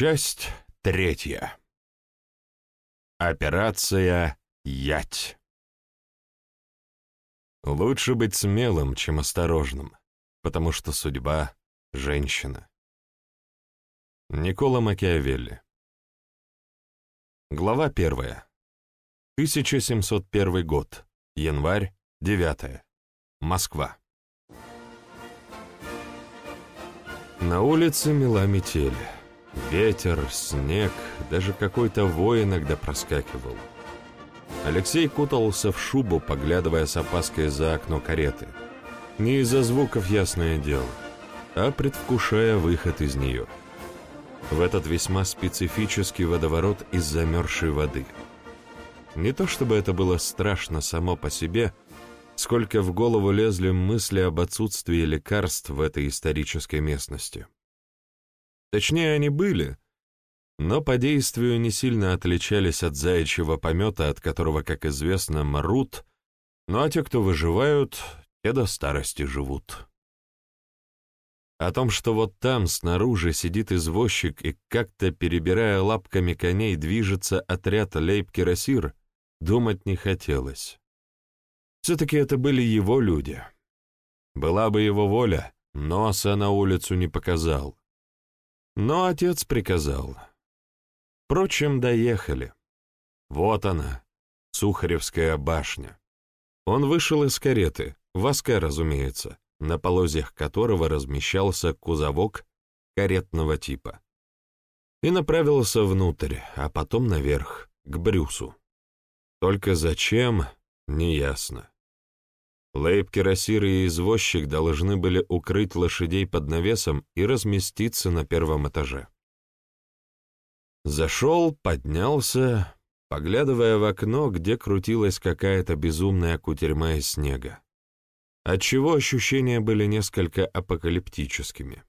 Часть третья. Операция «Ять». Лучше быть смелым, чем осторожным, потому что судьба — женщина. Никола Макиавелли. Глава первая. 1701 год. Январь, 9. Москва. На улице мела метель. Ветер, снег, даже какой-то вой иногда проскакивал. Алексей кутался в шубу, поглядывая с опаской за окно кареты. Не из-за звуков, ясное дело, а предвкушая выход из нее. В этот весьма специфический водоворот из замерзшей воды. Не то чтобы это было страшно само по себе, сколько в голову лезли мысли об отсутствии лекарств в этой исторической местности. Точнее, они были, но по действию не сильно отличались от заячьего помета, от которого, как известно, мрут, ну а те, кто выживают, те до старости живут. О том, что вот там, снаружи, сидит извозчик и как-то, перебирая лапками коней, движется отряд лейб-кирасир, думать не хотелось. Все-таки это были его люди. Была бы его воля, носа на улицу не показал. Но отец приказал. Впрочем, доехали. Вот она, Сухаревская башня. Он вышел из кареты, воска, разумеется, на полозьях которого размещался кузовок каретного типа. И направился внутрь, а потом наверх, к Брюсу. Только зачем, неясно. Лейб-кирасир и извозчик должны были укрыть лошадей под навесом и разместиться на первом этаже. Зашел, поднялся, поглядывая в окно, где крутилась какая-то безумная кутерьма из снега, отчего ощущения были несколько апокалиптическими.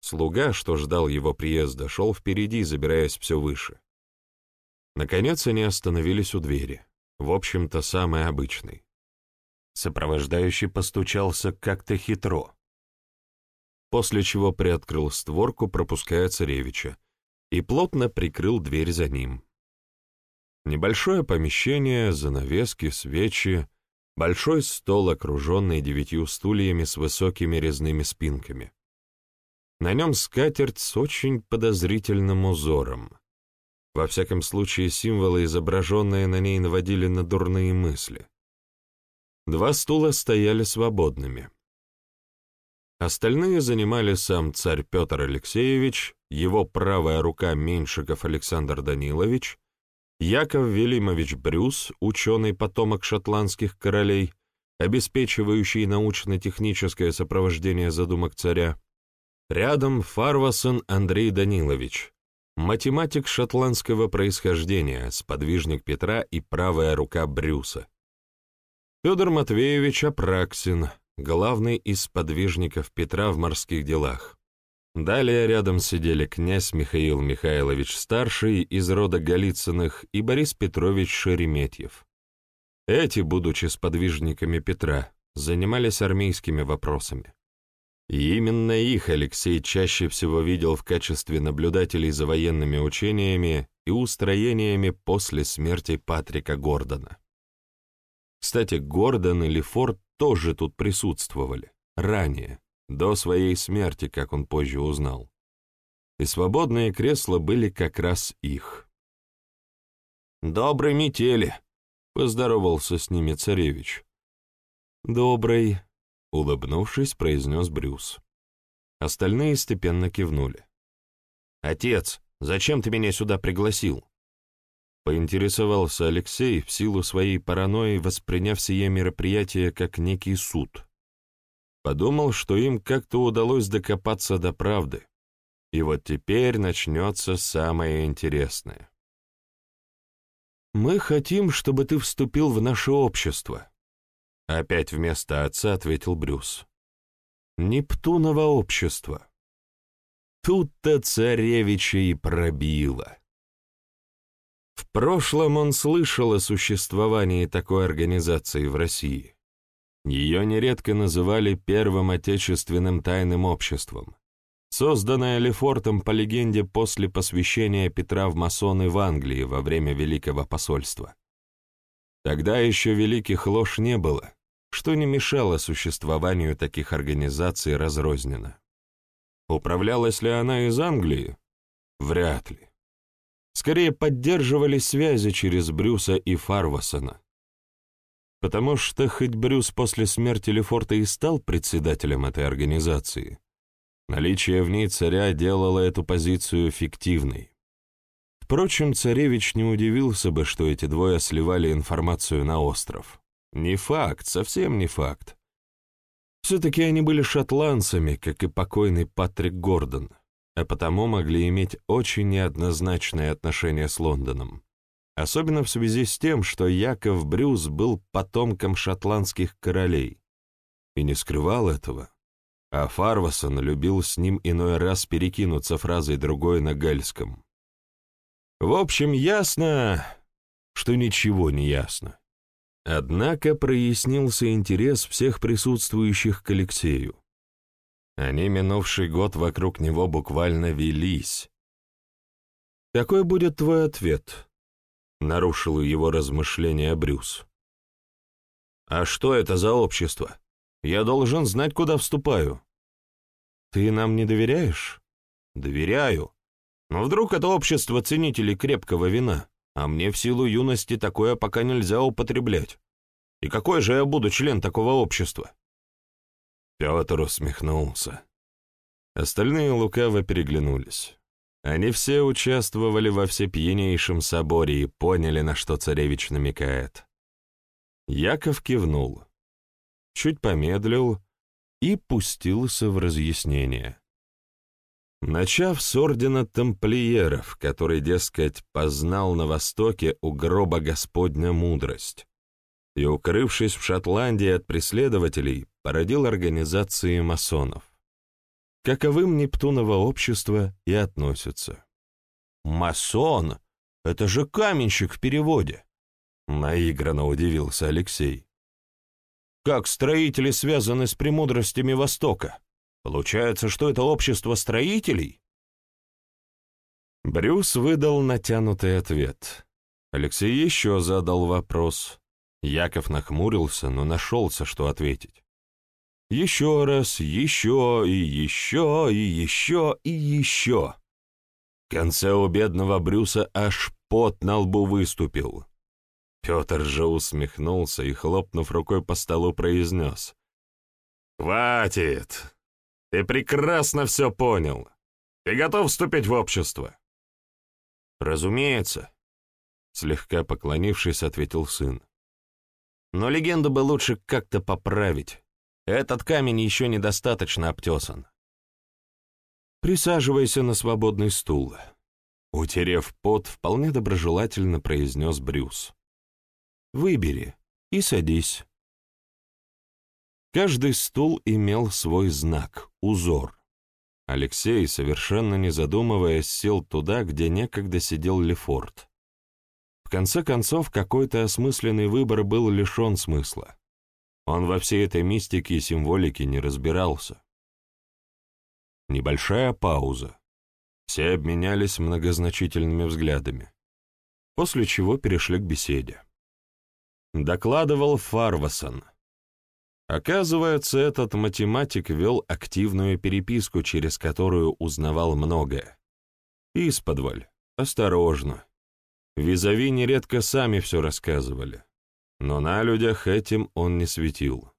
Слуга, что ждал его приезда, шел впереди, забираясь все выше. Наконец они остановились у двери, в общем-то, самой обычной. Сопровождающий постучался как-то хитро, после чего приоткрыл створку, пропуская царевича, и плотно прикрыл дверь за ним. Небольшое помещение, занавески, свечи, большой стол, окруженный девятью стульями с высокими резными спинками. На нем скатерть с очень подозрительным узором. Во всяком случае, символы, изображенные на ней, наводили на дурные мысли. Два стула стояли свободными. Остальные занимали сам царь Петр Алексеевич, его правая рука Меньшиков Александр Данилович, Яков Велимович Брюс, ученый-потомок шотландских королей, обеспечивающий научно-техническое сопровождение задумок царя, рядом Фарвасон Андрей Данилович, математик шотландского происхождения, сподвижник Петра и правая рука Брюса. Федор Матвеевич Апраксин, главный из подвижников Петра в морских делах. Далее рядом сидели князь Михаил Михайлович Старший из рода Голицыных и Борис Петрович Шереметьев. Эти, будучи сподвижниками Петра, занимались армейскими вопросами. И именно их Алексей чаще всего видел в качестве наблюдателей за военными учениями и устроениями после смерти Патрика Гордона. Кстати, Гордон и Лефорт тоже тут присутствовали, ранее, до своей смерти, как он позже узнал. И свободные кресла были как раз их. «Доброй метели!» — поздоровался с ними царевич. «Добрый», — улыбнувшись, произнес Брюс. Остальные степенно кивнули. «Отец, зачем ты меня сюда пригласил?» Поинтересовался Алексей, в силу своей паранойи восприняв сие мероприятие как некий суд. Подумал, что им как-то удалось докопаться до правды. И вот теперь начнется самое интересное. «Мы хотим, чтобы ты вступил в наше общество», — опять вместо отца ответил Брюс. «Нептуново общество». Тут-то царевича и пробило. В прошлом он слышал о существовании такой организации в России. Ее нередко называли Первым Отечественным тайным обществом. созданная Лефортом по легенде после посвящения Петра в масоны в Англии во время Великого посольства. Тогда еще великих лож не было, что не мешало существованию таких организаций разрозненно. Управлялась ли она из Англии? Вряд ли. Скорее поддерживали связи через Брюса и Фарвасона. Потому что хоть Брюс после смерти Лефорта и стал председателем этой организации, наличие в ней царя делало эту позицию фиктивной. Впрочем, царевич не удивился бы, что эти двое сливали информацию на остров. Не факт, совсем не факт. Все-таки они были шотландцами, как и покойный Патрик Гордон, а потому могли иметь очень неоднозначные отношения с Лондоном. Особенно в связи с тем, что Яков Брюс был потомком шотландских королей и не скрывал этого, а Фарвасон любил с ним иной раз перекинуться фразой другой на гальском. В общем, ясно, что ничего не ясно. Однако прояснился интерес всех присутствующих к Алексею. Они минувший год вокруг него буквально велись. «Какой будет твой ответ?» — нарушил его размышления Брюс. «А что это за общество? Я должен знать, куда вступаю». «Ты нам не доверяешь?» «Доверяю. Но вдруг это общество ценителей крепкого вина?» А мне в силу юности такое пока нельзя употреблять. И какой же я буду член такого общества?» Петр усмехнулся. Остальные лукаво переглянулись. Они все участвовали во всепьянейшем соборе и поняли, на что царевич намекает. Яков кивнул, чуть помедлил и пустился в разъяснение. Начав с ордена тамплиеров, который, дескать, познал на Востоке у гроба Господня мудрость, и, укрывшись в Шотландии от преследователей, породил организации масонов. Каковым Нептуново общество и относится. «Масон? Это же каменщик в переводе!» Наигранно удивился Алексей. «Как строители связаны с премудростями Востока?» Получается, что это общество строителей? Брюс выдал натянутый ответ. Алексей еще задал вопрос. Яков нахмурился, но нашелся, что ответить. Еще раз, еще и еще и еще и еще. В конце у бедного Брюса аж пот на лбу выступил. Петр же усмехнулся и, хлопнув рукой по столу, произнес. «Хватит! Ты прекрасно все понял. Ты готов вступить в общество?» «Разумеется», — слегка поклонившись, ответил сын. «Но легенду бы лучше как-то поправить. Этот камень еще недостаточно обтесан». «Присаживайся на свободный стул», — утерев пот, вполне доброжелательно произнес Брюс. «Выбери и садись». Каждый стул имел свой знак, узор. Алексей, совершенно не задумываясь, сел туда, где некогда сидел Лефорт. В конце концов, какой-то осмысленный выбор был лишен смысла. Он во всей этой мистике и символике не разбирался. Небольшая пауза. Все обменялись многозначительными взглядами, после чего перешли к беседе. Докладывал Фарвасон — Оказывается, этот математик вел активную переписку, через которую узнавал многое. Исподволь, осторожно. Визави нередко сами все рассказывали. Но на людях этим он не светил.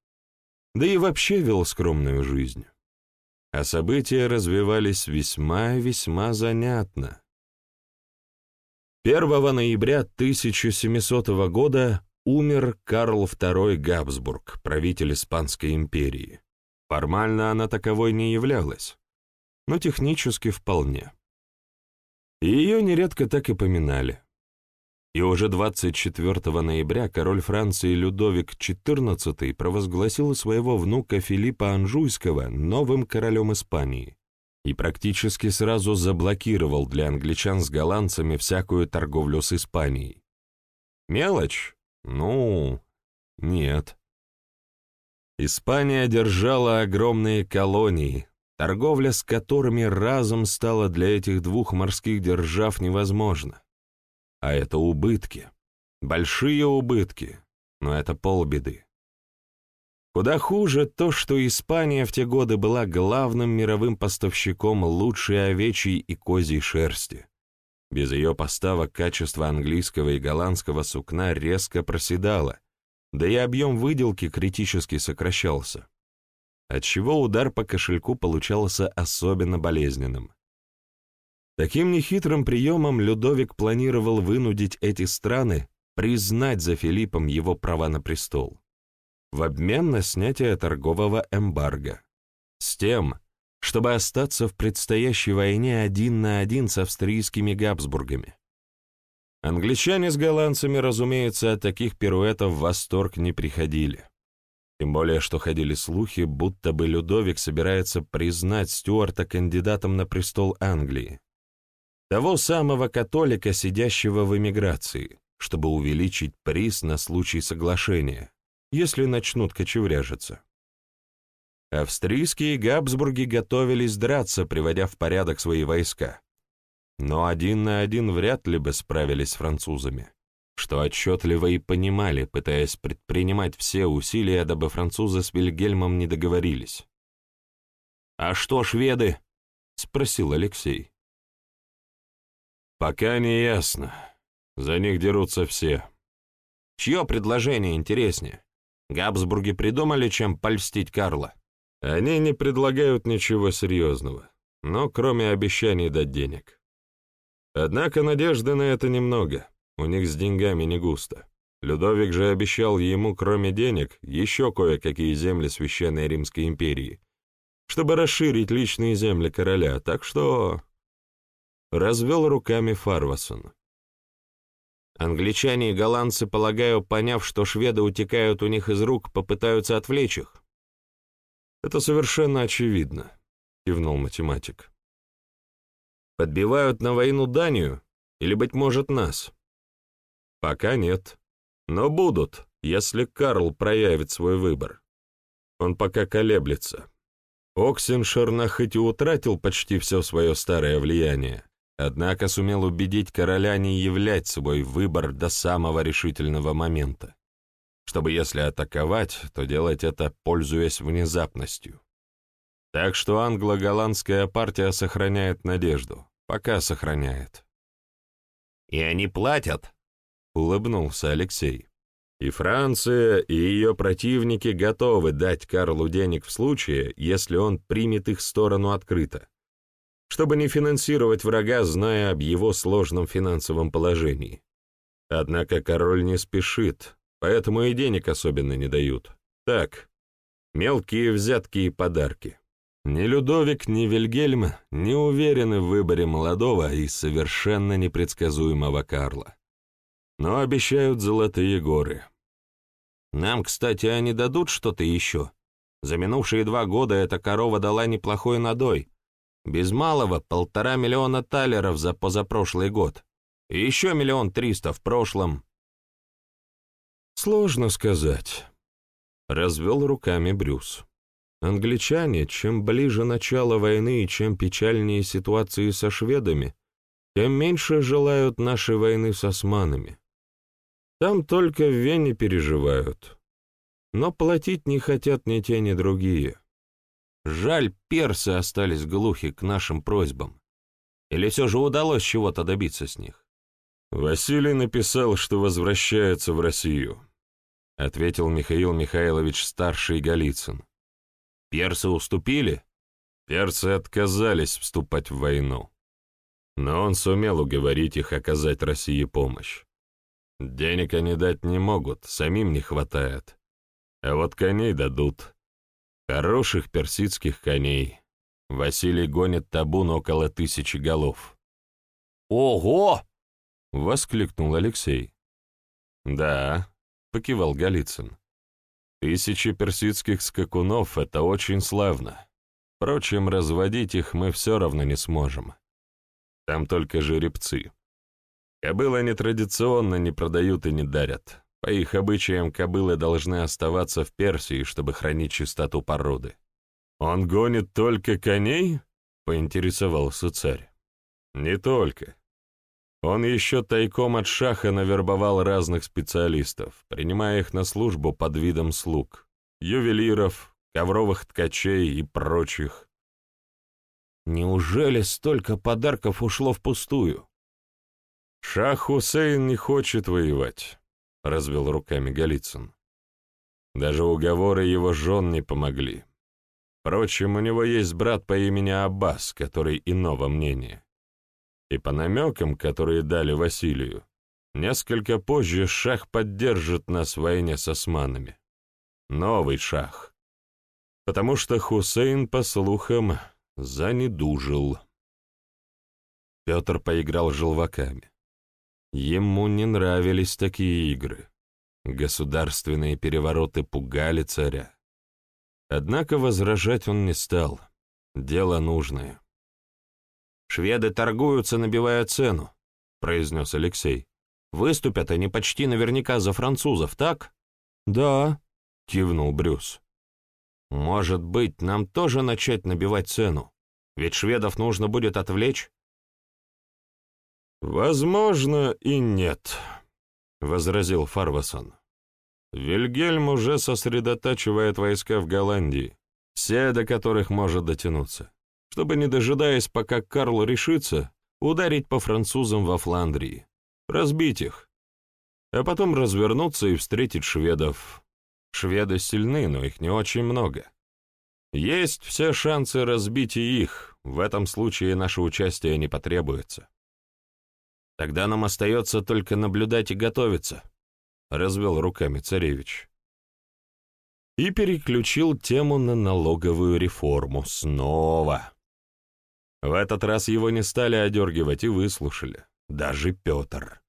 Да и вообще вел скромную жизнь. А события развивались весьма-весьма занятно. 1 ноября 1700 года умер Карл II Габсбург, правитель Испанской империи. Формально она таковой не являлась, но технически вполне. И ее нередко так и поминали. И уже 24 ноября король Франции Людовик XIV провозгласил своего внука Филиппа Анжуйского новым королем Испании и практически сразу заблокировал для англичан с голландцами всякую торговлю с Испанией. Мелочь, ну, нет. Испания держала огромные колонии, торговля с которыми разом стала для этих двух морских держав невозможна. А это убытки, большие убытки, но это полбеды. Куда хуже то, что Испания в те годы была главным мировым поставщиком лучшей овечьей и козьей шерсти. Без ее поставок качество английского и голландского сукна резко проседало, да и объем выделки критически сокращался, отчего удар по кошельку получался особенно болезненным. Таким нехитрым приемом Людовик планировал вынудить эти страны признать за Филиппом его права на престол в обмен на снятие торгового эмбарго, с тем, чтобы остаться в предстоящей войне один на один с австрийскими Габсбургами. Англичане с голландцами, разумеется, от таких пируэтов в восторг не приходили. Тем более, что ходили слухи, будто бы Людовик собирается признать Стюарта кандидатом на престол Англии. Того самого католика, сидящего в эмиграции, чтобы увеличить приз на случай соглашения, если начнут кочевряжиться. Австрийские Габсбурги готовились драться, приводя в порядок свои войска. Но один на один вряд ли бы справились с французами, что отчетливо и понимали, пытаясь предпринимать все усилия, дабы французы с Вильгельмом не договорились. «А что шведы?» — спросил Алексей. «Пока не ясно. За них дерутся все». «Чье предложение интереснее? Габсбурги придумали, чем польстить Карла?» Они не предлагают ничего серьезного, но кроме обещаний дать денег. Однако надежды на это немного, у них с деньгами не густо. Людовик же обещал ему, кроме денег, еще кое-какие земли Священной Римской империи, чтобы расширить личные земли короля, так что... Развел руками Фарвасон. Англичане и голландцы, полагаю, поняв, что шведы утекают у них из рук, попытаются отвлечь их. «Это совершенно очевидно», — кивнул математик. «Подбивают на войну Данию? Или, быть может, нас?» «Пока нет. Но будут, если Карл проявит свой выбор. Он пока колеблется. Оксеншерна хоть и утратил почти все свое старое влияние, однако сумел убедить короля не являть свой выбор до самого решительного момента чтобы если атаковать, то делать это, пользуясь внезапностью. Так что англо-голландская партия сохраняет надежду, пока сохраняет. «И они платят?» — улыбнулся Алексей. «И Франция, и ее противники готовы дать Карлу денег в случае, если он примет их сторону открыто, чтобы не финансировать врага, зная об его сложном финансовом положении. Однако король не спешит, поэтому и денег особенно не дают. Так, мелкие взятки и подарки. Ни Людовик, ни Вильгельм не уверены в выборе молодого и совершенно непредсказуемого Карла. Но обещают золотые горы. Нам, кстати, они дадут что-то еще. За минувшие два года эта корова дала неплохой надой. Без малого полтора миллиона талеров за позапрошлый год. И еще миллион триста в прошлом. Сложно сказать. Развел руками Брюс. Англичане, чем ближе начало войны и чем печальнее ситуации со шведами, тем меньше желают нашей войны с османами. Там только в Вене переживают. Но платить не хотят ни те, ни другие. Жаль, персы остались глухи к нашим просьбам. Или все же удалось чего-то добиться с них? Василий написал, что возвращается в Россию. — ответил Михаил Михайлович старший Голицын. «Персы уступили?» Персы отказались вступать в войну. Но он сумел уговорить их оказать России помощь. Денег они дать не могут, самим не хватает. А вот коней дадут. Хороших персидских коней. Василий гонит табун около тысячи голов. «Ого!» — воскликнул Алексей. «Да, покивал Голицын. Тысячи персидских скакунов — это очень славно. Впрочем, разводить их мы все равно не сможем. Там только жеребцы. Кобылы нетрадиционно не продают и не дарят. По их обычаям кобылы должны оставаться в Персии, чтобы хранить чистоту породы. «Он гонит только коней?» — поинтересовался царь. «Не только. Он еще тайком от шаха навербовал разных специалистов, принимая их на службу под видом слуг, ювелиров, ковровых ткачей и прочих. Неужели столько подарков ушло впустую? Шах Хусейн не хочет воевать, — развел руками Голицын. Даже уговоры его жен не помогли. Впрочем, у него есть брат по имени Аббас, который иного мнения. И по намекам, которые дали Василию, несколько позже шах поддержит нас в войне с османами. Новый шах. Потому что Хусейн, по слухам, занедужил. Петр поиграл желваками. Ему не нравились такие игры. Государственные перевороты пугали царя. Однако возражать он не стал. Дело нужное. «Шведы торгуются, набивая цену», — произнес Алексей. «Выступят они почти наверняка за французов, так?» «Да», — кивнул Брюс. «Может быть, нам тоже начать набивать цену? Ведь шведов нужно будет отвлечь?» «Возможно, и нет», — возразил Фарвасон. «Вильгельм уже сосредотачивает войска в Голландии, все до которых может дотянуться чтобы, не дожидаясь, пока Карл решится, ударить по французам во Фландрии, разбить их, а потом развернуться и встретить шведов. Шведы сильны, но их не очень много. Есть все шансы разбить и их, в этом случае наше участие не потребуется. Тогда нам остается только наблюдать и готовиться, — развел руками царевич. И переключил тему на налоговую реформу снова. В этот раз его не стали одергивать и выслушали, даже Петр.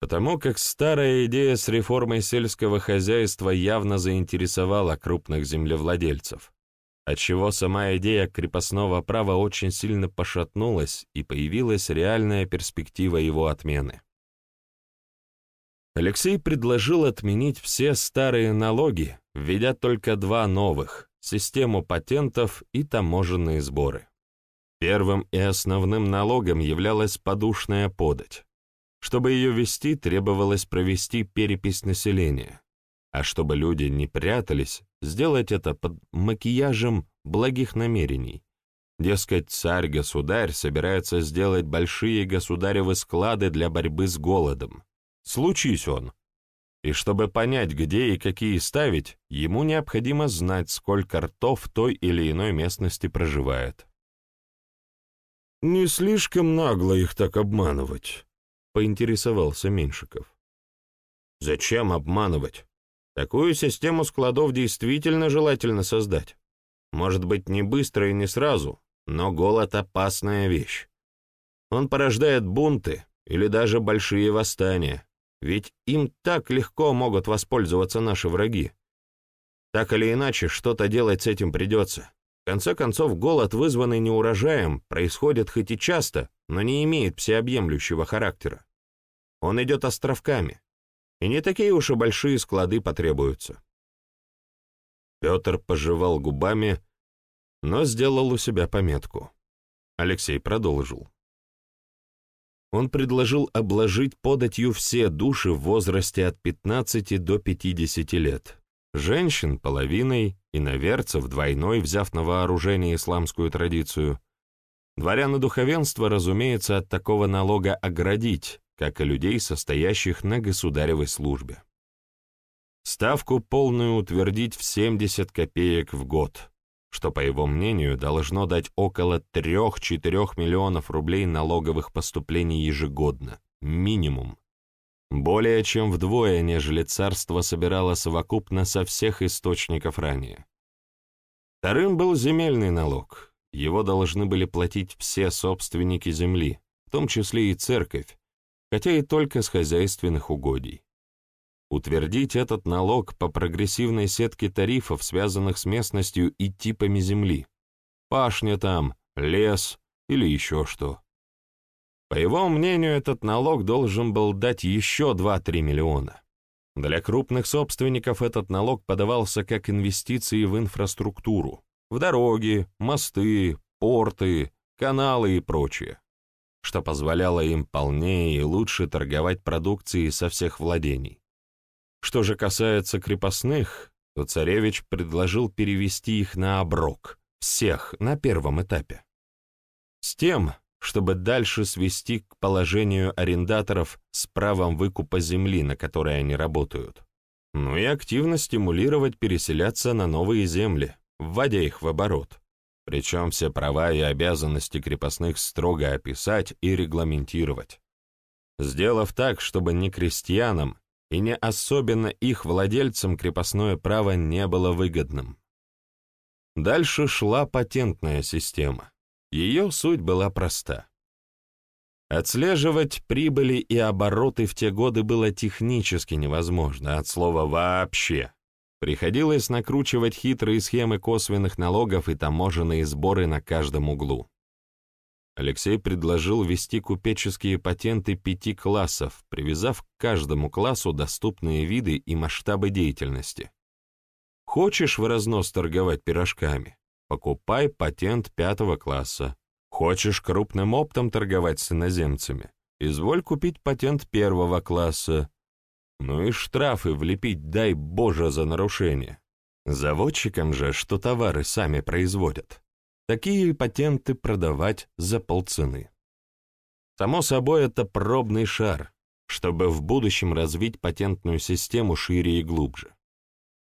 Потому как старая идея с реформой сельского хозяйства явно заинтересовала крупных землевладельцев, отчего сама идея крепостного права очень сильно пошатнулась и появилась реальная перспектива его отмены. Алексей предложил отменить все старые налоги, введя только два новых – систему патентов и таможенные сборы. Первым и основным налогом являлась подушная подать. Чтобы ее вести, требовалось провести перепись населения, а чтобы люди не прятались, сделать это под макияжем благих намерений. Дескать, царь-государь собирается сделать большие государевы склады для борьбы с голодом. Случись он. И чтобы понять, где и какие ставить, ему необходимо знать, сколько ртов в той или иной местности проживает. «Не слишком нагло их так обманывать», — поинтересовался Меньшиков. «Зачем обманывать? Такую систему складов действительно желательно создать. Может быть, не быстро и не сразу, но голод — опасная вещь. Он порождает бунты или даже большие восстания, ведь им так легко могут воспользоваться наши враги. Так или иначе, что-то делать с этим придется конце концов, голод, вызванный неурожаем, происходит хоть и часто, но не имеет всеобъемлющего характера. Он идет островками, и не такие уж и большие склады потребуются. Петр пожевал губами, но сделал у себя пометку. Алексей продолжил. Он предложил обложить податью все души в возрасте от 15 до 50 лет, женщин — половиной, иноверцев двойной, взяв на вооружение исламскую традицию. Дворян и разумеется, от такого налога оградить, как и людей, состоящих на государевой службе. Ставку полную утвердить в 70 копеек в год, что, по его мнению, должно дать около 3-4 миллионов рублей налоговых поступлений ежегодно, минимум. Более чем вдвое, нежели царство собирало совокупно со всех источников ранее. Вторым был земельный налог. Его должны были платить все собственники земли, в том числе и церковь, хотя и только с хозяйственных угодий. Утвердить этот налог по прогрессивной сетке тарифов, связанных с местностью и типами земли. Пашня там, лес или еще что. По его мнению, этот налог должен был дать еще 2-3 миллиона. Для крупных собственников этот налог подавался как инвестиции в инфраструктуру, в дороги, мосты, порты, каналы и прочее, что позволяло им полнее и лучше торговать продукцией со всех владений. Что же касается крепостных, то царевич предложил перевести их на оброк, всех, на первом этапе. С тем, чтобы дальше свести к положению арендаторов с правом выкупа земли, на которой они работают, ну и активно стимулировать переселяться на новые земли, вводя их в оборот. Причем все права и обязанности крепостных строго описать и регламентировать. Сделав так, чтобы ни крестьянам и не особенно их владельцам крепостное право не было выгодным. Дальше шла патентная система. Ее суть была проста. Отслеживать прибыли и обороты в те годы было технически невозможно, от слова «вообще». Приходилось накручивать хитрые схемы косвенных налогов и таможенные сборы на каждом углу. Алексей предложил ввести купеческие патенты пяти классов, привязав к каждому классу доступные виды и масштабы деятельности. Хочешь в разнос торговать пирожками? Покупай патент пятого класса. Хочешь крупным оптом торговать с иноземцами? Изволь купить патент первого класса. Ну и штрафы влепить, дай Боже, за нарушение. Заводчикам же, что товары сами производят. Такие патенты продавать за полцены. Само собой, это пробный шар, чтобы в будущем развить патентную систему шире и глубже.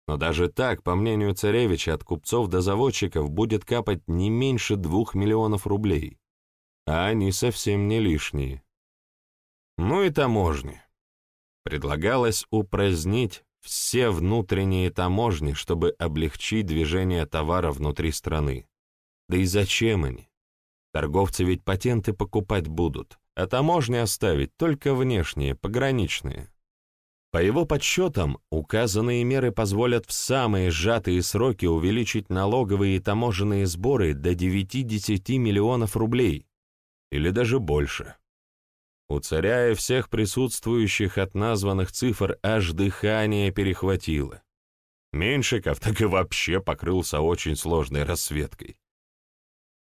Но даже так, по мнению царевича, от купцов до заводчиков будет капать не меньше двух миллионов рублей, а они совсем не лишние. Ну и таможни. Предлагалось упразднить все внутренние таможни, чтобы облегчить движение товара внутри страны. Да и зачем они? Торговцы ведь патенты покупать будут, а таможни оставить только внешние, пограничные. По его подсчетам, указанные меры позволят в самые сжатые сроки увеличить налоговые и таможенные сборы до 9-10 миллионов рублей, или даже больше. У царя и всех присутствующих от названных цифр аж дыхание перехватило. Меньшиков так и вообще покрылся очень сложной расцветкой.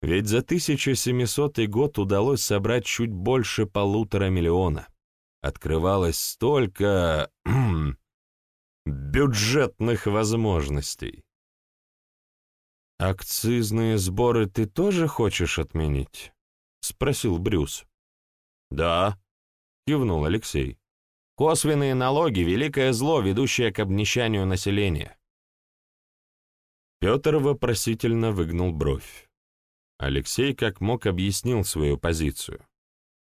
Ведь за 1700 год удалось собрать чуть больше полутора миллиона. Открывалось столько бюджетных возможностей. «Акцизные сборы ты тоже хочешь отменить?» — спросил Брюс. «Да», — кивнул Алексей. «Косвенные налоги — великое зло, ведущее к обнищанию населения». Петр вопросительно выгнул бровь. Алексей как мог объяснил свою позицию,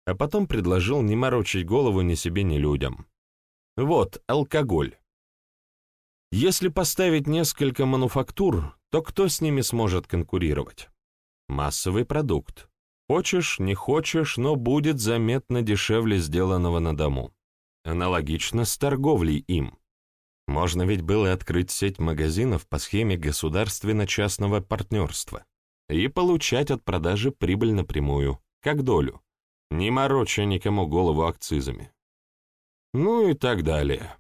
а потом предложил не морочить голову ни себе, ни людям. Вот, алкоголь. Если поставить несколько мануфактур, то кто с ними сможет конкурировать? Массовый продукт. Хочешь, не хочешь, но будет заметно дешевле сделанного на дому. Аналогично с торговлей им. Можно ведь было открыть сеть магазинов по схеме государственно-частного партнерства и получать от продажи прибыль напрямую, как долю, не мороча никому голову акцизами. Ну и так далее.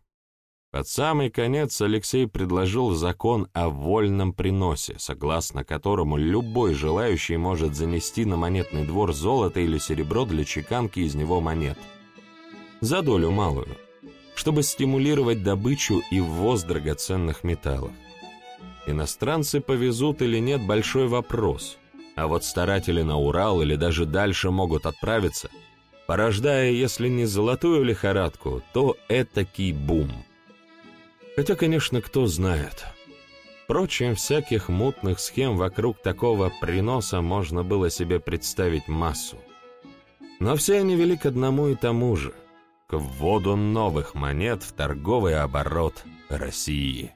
Под самый конец Алексей предложил закон о вольном приносе, согласно которому любой желающий может занести на монетный двор золото или серебро для чеканки из него монет. За долю малую, чтобы стимулировать добычу и ввоз драгоценных металлов. Иностранцы повезут или нет – большой вопрос, а вот старатели на Урал или даже дальше могут отправиться, порождая, если не золотую лихорадку, то этакий бум – Хотя, конечно, кто знает. Впрочем, всяких мутных схем вокруг такого приноса можно было себе представить массу. Но все они вели к одному и тому же — к вводу новых монет в торговый оборот России.